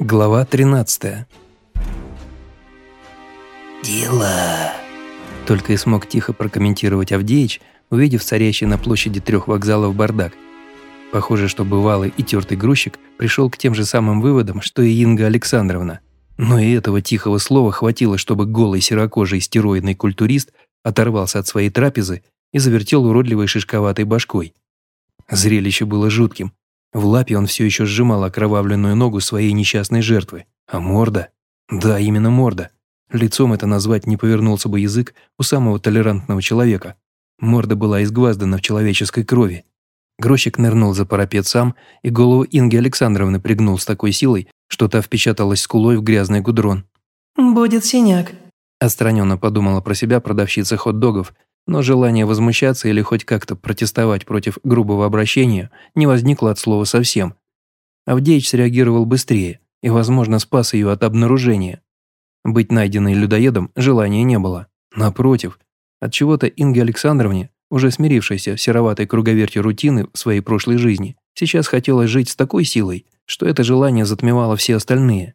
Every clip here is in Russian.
Глава 13 «Дела!» Только и смог тихо прокомментировать Авдеич, увидев царящий на площади трех вокзалов бардак. Похоже, что бывалый и тертый грузчик пришел к тем же самым выводам, что и Инга Александровна. Но и этого тихого слова хватило, чтобы голый серокожий стероидный культурист оторвался от своей трапезы и завертел уродливой шишковатой башкой. Зрелище было жутким. В лапе он все еще сжимал окровавленную ногу своей несчастной жертвы. А морда? Да, именно морда. Лицом это назвать не повернулся бы язык у самого толерантного человека. Морда была изгваздана в человеческой крови. Грощик нырнул за парапет сам, и голову Инги Александровны пригнул с такой силой, что та впечаталась скулой в грязный гудрон. «Будет синяк», – отстраненно подумала про себя продавщица хот-догов – но желание возмущаться или хоть как-то протестовать против грубого обращения не возникло от слова совсем. Авдеич среагировал быстрее и, возможно, спас ее от обнаружения. Быть найденной людоедом желания не было. Напротив, от чего-то Инге Александровне, уже смирившейся в сероватой круговерти рутины в своей прошлой жизни, сейчас хотелось жить с такой силой, что это желание затмевало все остальные.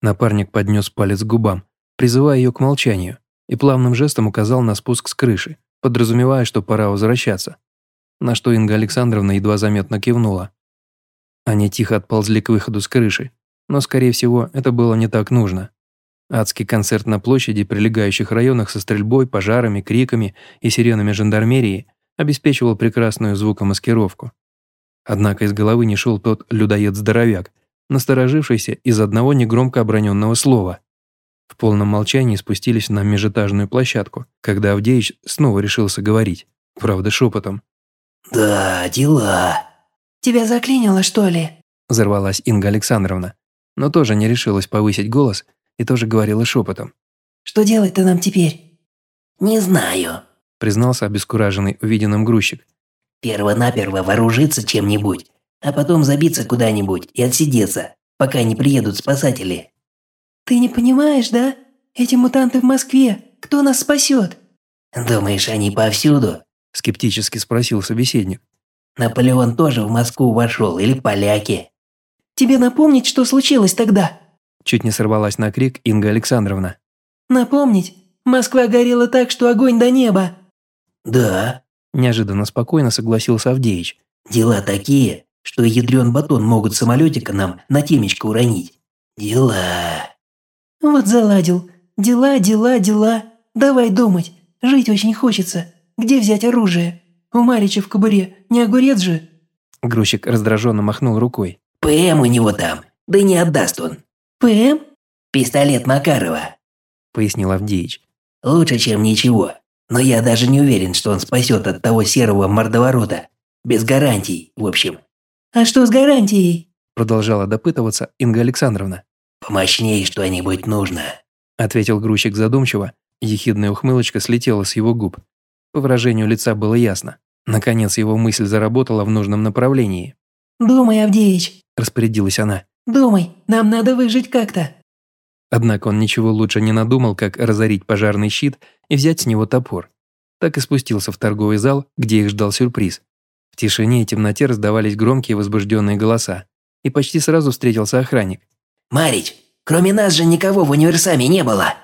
Напарник поднес палец к губам, призывая ее к молчанию, и плавным жестом указал на спуск с крыши, подразумевая, что пора возвращаться. На что Инга Александровна едва заметно кивнула. Они тихо отползли к выходу с крыши, но, скорее всего, это было не так нужно. Адский концерт на площади прилегающих районах со стрельбой, пожарами, криками и сиренами жандармерии обеспечивал прекрасную звукомаскировку. Однако из головы не шел тот людоед-здоровяк, насторожившийся из одного негромко оброненного слова – в полном молчании спустились на межэтажную площадку, когда Авдеич снова решился говорить, правда шепотом. «Да, дела». «Тебя заклинило, что ли?» Взорвалась Инга Александровна, но тоже не решилась повысить голос и тоже говорила шепотом. «Что делать-то нам теперь?» «Не знаю», признался обескураженный увиденным грузчик. «Перво-наперво вооружиться чем-нибудь, а потом забиться куда-нибудь и отсидеться, пока не приедут спасатели». «Ты не понимаешь, да? Эти мутанты в Москве. Кто нас спасет?» «Думаешь, они повсюду?» – скептически спросил собеседник. «Наполеон тоже в Москву вошел, или поляки?» «Тебе напомнить, что случилось тогда?» Чуть не сорвалась на крик Инга Александровна. «Напомнить? Москва горела так, что огонь до неба». «Да», – неожиданно спокойно согласился Авдеич. «Дела такие, что ядрен батон могут самолетика нам на темечко уронить. Дела...» «Вот заладил. Дела, дела, дела. Давай думать. Жить очень хочется. Где взять оружие? У Марича в кобуре. Не огурец же?» Грузчик раздраженно махнул рукой. «ПМ у него там. Да не отдаст он». «ПМ?» «Пистолет Макарова», – пояснил Авдеич. «Лучше, чем ничего. Но я даже не уверен, что он спасет от того серого мордоворота. Без гарантий, в общем». «А что с гарантией?» – продолжала допытываться Инга Александровна. «Помощнее что-нибудь нужно», – ответил грузчик задумчиво. Ехидная ухмылочка слетела с его губ. По выражению лица было ясно. Наконец его мысль заработала в нужном направлении. «Думай, Авдеич», – распорядилась она. «Думай, нам надо выжить как-то». Однако он ничего лучше не надумал, как разорить пожарный щит и взять с него топор. Так и спустился в торговый зал, где их ждал сюрприз. В тишине и темноте раздавались громкие возбужденные голоса. И почти сразу встретился охранник. «Марич, кроме нас же никого в универсаме не было!»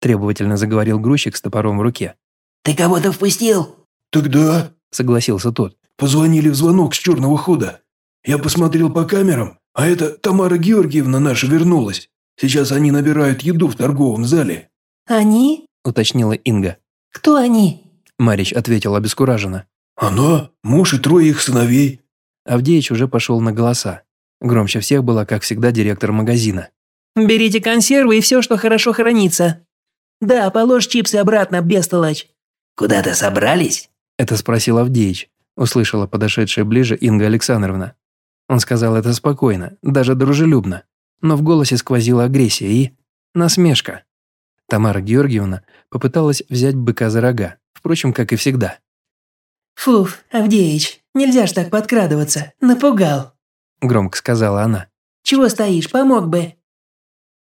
Требовательно заговорил грузчик с топором в руке. «Ты кого-то впустил?» «Тогда...» – согласился тот. «Позвонили в звонок с черного хода. Я посмотрел по камерам, а это Тамара Георгиевна наша вернулась. Сейчас они набирают еду в торговом зале». «Они?» – уточнила Инга. «Кто они?» Марич ответил обескураженно. «Она, муж и трое их сыновей». Авдеич уже пошел на голоса. Громче всех была, как всегда, директор магазина. «Берите консервы и все, что хорошо хранится. Да, положь чипсы обратно, бестолочь». «Куда-то собрались?» Это спросил Авдеич, услышала подошедшая ближе Инга Александровна. Он сказал это спокойно, даже дружелюбно, но в голосе сквозила агрессия и насмешка. Тамара Георгиевна попыталась взять быка за рога, впрочем, как и всегда. «Фуф, Авдеич, нельзя ж так подкрадываться, напугал». – громко сказала она. «Чего стоишь, помог бы».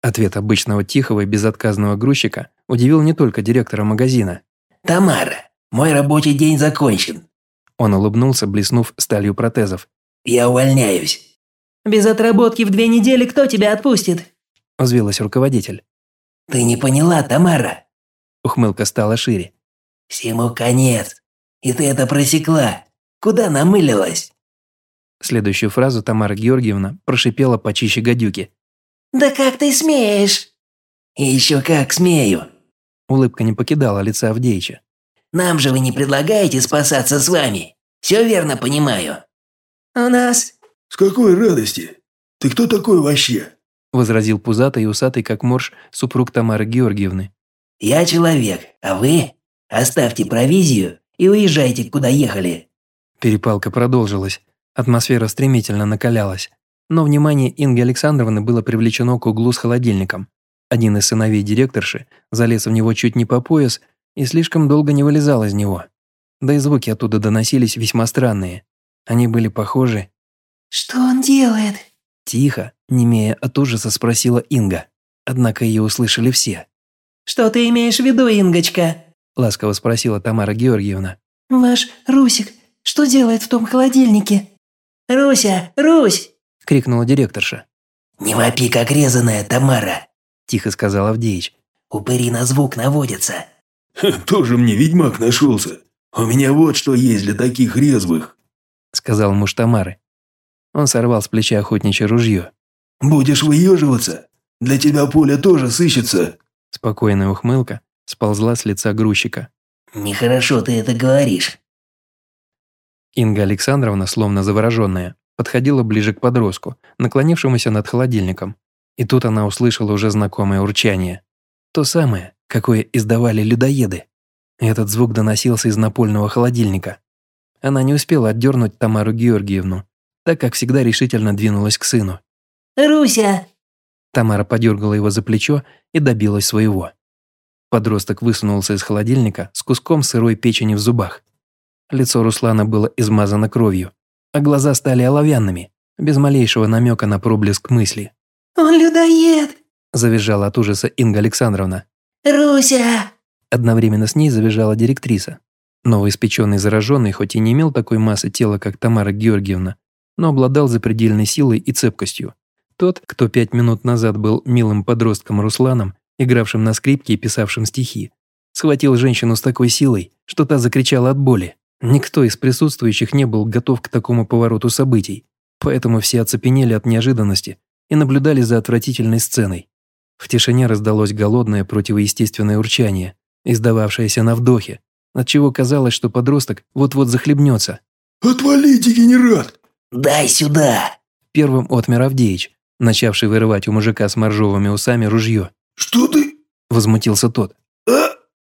Ответ обычного тихого и безотказного грузчика удивил не только директора магазина. «Тамара, мой рабочий день закончен». Он улыбнулся, блеснув сталью протезов. «Я увольняюсь». Без отработки в две недели кто тебя отпустит?» Взвилась руководитель. «Ты не поняла, Тамара?» Ухмылка стала шире. «Всему конец. И ты это просекла. Куда намылилась?» Следующую фразу Тамара Георгиевна прошипела почище гадюки. «Да как ты смеешь?» «И еще как смею. Улыбка не покидала лица Авдеича. Нам же вы не предлагаете спасаться с вами. Все верно понимаю». «У нас...» «С какой радости? Ты кто такой вообще?» возразил пузатый и усатый, как морж, супруг Тамары Георгиевны. «Я человек, а вы? Оставьте провизию и уезжайте, куда ехали». Перепалка продолжилась. Атмосфера стремительно накалялась. Но внимание Инги Александровны было привлечено к углу с холодильником. Один из сыновей директорши залез в него чуть не по пояс и слишком долго не вылезал из него. Да и звуки оттуда доносились весьма странные. Они были похожи. «Что он делает?» Тихо, немея от ужаса, спросила Инга. Однако ее услышали все. «Что ты имеешь в виду, Ингочка?» Ласково спросила Тамара Георгиевна. «Ваш Русик что делает в том холодильнике?» «Руся, Русь!» – крикнула директорша. «Не вопи, как резаная, Тамара!» – тихо сказал Авдеич. «Упыри на звук наводятся». «Тоже мне ведьмак нашелся. У меня вот что есть для таких резвых», – сказал муж Тамары. Он сорвал с плеча охотничье ружье. «Будешь выеживаться? Для тебя поле тоже сыщется». Спокойная ухмылка сползла с лица грузчика. «Нехорошо ты это говоришь». Инга Александровна, словно завороженная, подходила ближе к подростку, наклонившемуся над холодильником. И тут она услышала уже знакомое урчание. То самое, какое издавали людоеды. Этот звук доносился из напольного холодильника. Она не успела отдернуть Тамару Георгиевну, так как всегда решительно двинулась к сыну. «Руся!» Тамара подергала его за плечо и добилась своего. Подросток высунулся из холодильника с куском сырой печени в зубах. Лицо Руслана было измазано кровью, а глаза стали оловянными, без малейшего намека на проблеск мысли. «Он людоед!» – завизжала от ужаса Инга Александровна. «Руся!» Одновременно с ней завизжала директриса. Новоиспеченный зараженный хоть и не имел такой массы тела, как Тамара Георгиевна, но обладал запредельной силой и цепкостью. Тот, кто пять минут назад был милым подростком Русланом, игравшим на скрипке и писавшим стихи, схватил женщину с такой силой, что та закричала от боли. Никто из присутствующих не был готов к такому повороту событий, поэтому все оцепенели от неожиданности и наблюдали за отвратительной сценой. В тишине раздалось голодное противоестественное урчание, издававшееся на вдохе, отчего казалось, что подросток вот-вот захлебнется. «Отвали, дегенерат!» «Дай сюда!» Первым отмер Авдеич, начавший вырывать у мужика с моржовыми усами ружье. «Что ты?» – возмутился тот.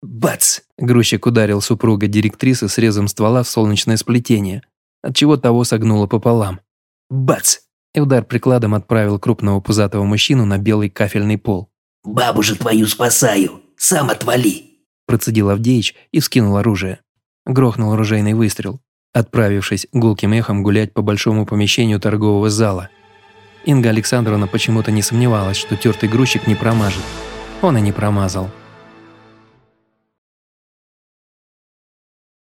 Бац! Грузчик ударил супруга директрисы срезом ствола в солнечное сплетение, отчего того согнуло пополам. Бац! И удар прикладом отправил крупного пузатого мужчину на белый кафельный пол. «Бабу же твою спасаю! Сам отвали!» Процедил Авдеич и вскинул оружие. Грохнул оружейный выстрел, отправившись гулким эхом гулять по большому помещению торгового зала. Инга Александровна почему-то не сомневалась, что тертый грузчик не промажет. Он и не промазал.